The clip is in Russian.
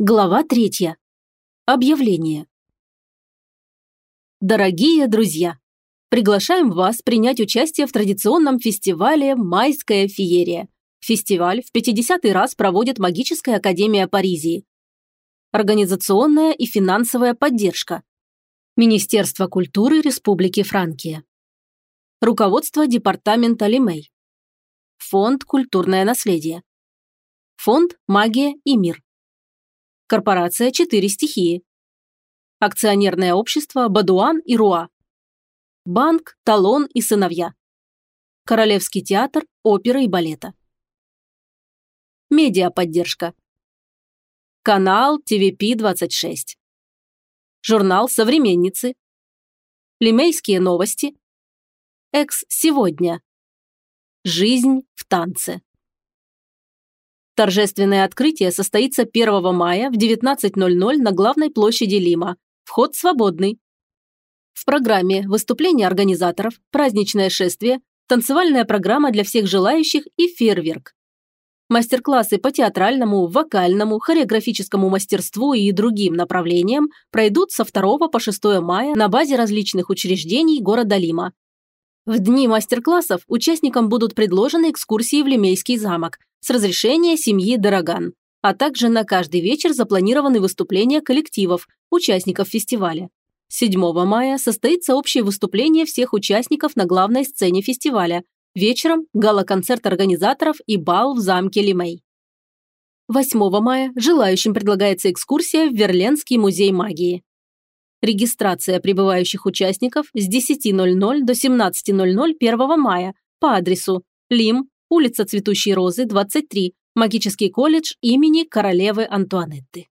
Глава третья. Объявление. Дорогие друзья, приглашаем вас принять участие в традиционном фестивале «Майская феерия». Фестиваль в 50-й раз проводит Магическая академия Паризии. Организационная и финансовая поддержка. Министерство культуры Республики Франкия. Руководство департамента Лимей. Фонд «Культурное наследие». Фонд «Магия и мир». Корпорация «Четыре стихии». Акционерное общество «Бадуан и Руа». Банк «Талон и сыновья». Королевский театр оперы и балета. Медиаподдержка. Канал ТВП-26. Журнал «Современницы». Лимейские новости. Экс сегодня. Жизнь в танце. Торжественное открытие состоится 1 мая в 19.00 на главной площади Лима. Вход свободный. В программе выступления организаторов, праздничное шествие, танцевальная программа для всех желающих и фейерверк. Мастер-классы по театральному, вокальному, хореографическому мастерству и другим направлениям пройдут со 2 по 6 мая на базе различных учреждений города Лима. В дни мастер-классов участникам будут предложены экскурсии в Лимейский замок с разрешения семьи Дороган, а также на каждый вечер запланированы выступления коллективов, участников фестиваля. 7 мая состоится общее выступление всех участников на главной сцене фестиваля. Вечером – гала-концерт организаторов и бал в замке Лимей. 8 мая желающим предлагается экскурсия в Верленский музей магии. Регистрация прибывающих участников с 10.00 до 17.00 1 мая по адресу Лим, улица Цветущей Розы, 23, Магический колледж имени королевы Антуанетты.